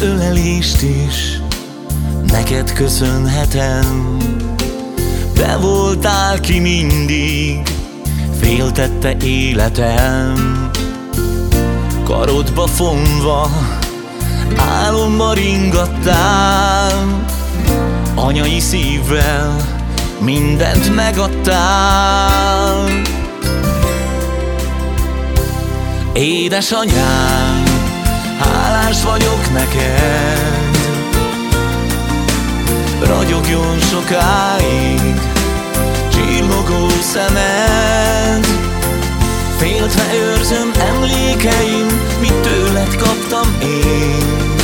most is neked köszönhetem. Te voltál ki mindig, féltette életem. Karodba fonva, álomba ringattál Anyai szívvel mindent megadtál. Édesanyám, hálás vagyok neked. Ragyogjon sokáig csillogó szemed. Féltve őrzöm emlékeim, mit tőled kaptam én.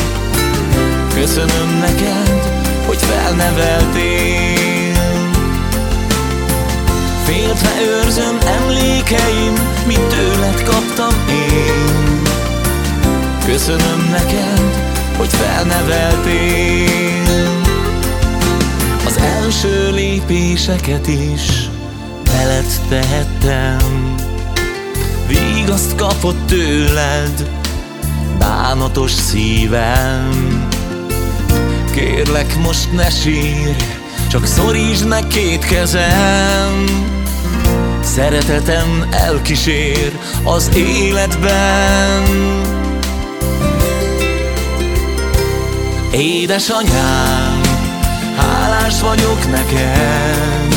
Köszönöm neked, hogy felneveltél. Féltve őrzöm emlékeim, mit tőled kaptam én Köszönöm neked, hogy felneveltél. Az első lépéseket is veled tehettem. Vigaszt kapott tőled bánatos szívem. Kérlek most ne sírj, csak szorítsd meg két kezem. Szeretetem elkísér az életben Édesanyám, hálás vagyok neked.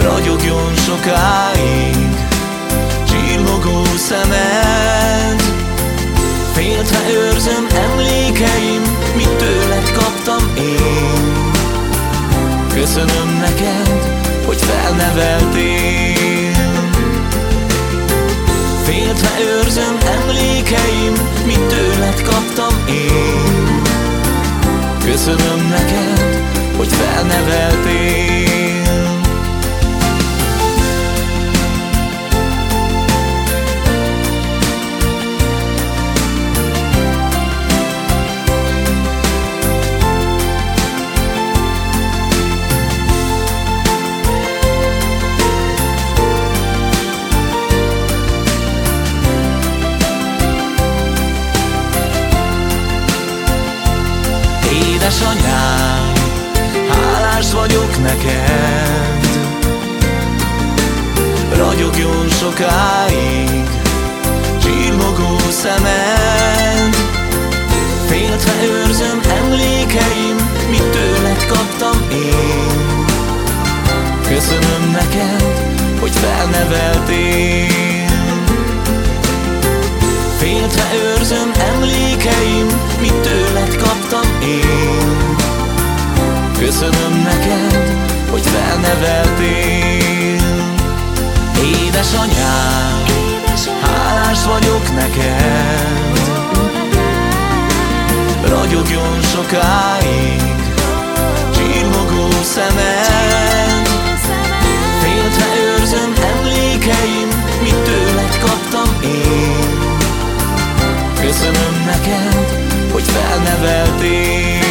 Ragyogjon sokáig csillogó szemed. Féltve őrzöm emlékeim, mit tőled kaptam én. Köszönöm neked, hogy felneveltél. Féltve őrzöm emlékeim, mit tőled kaptam én. Köszönöm neked, hogy felneveltél Édesanyám, hálás vagyok neked. Ragyogjon sokáig felneveltél Édesanyám, hálás vagyok neked. Ragyogjon sokáig csillogó szemed. Féltve őrzöm emlékeim, mit tőled kaptam én. Köszönöm neked, hogy felneveltél.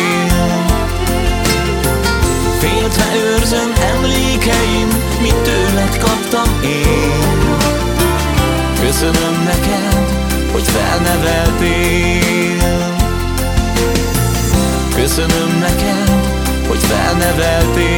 Féltve őrzöm emlékeim, kaptam én. Köszönöm neked, hogy felneveltél. Köszönöm neked, hogy felneveltél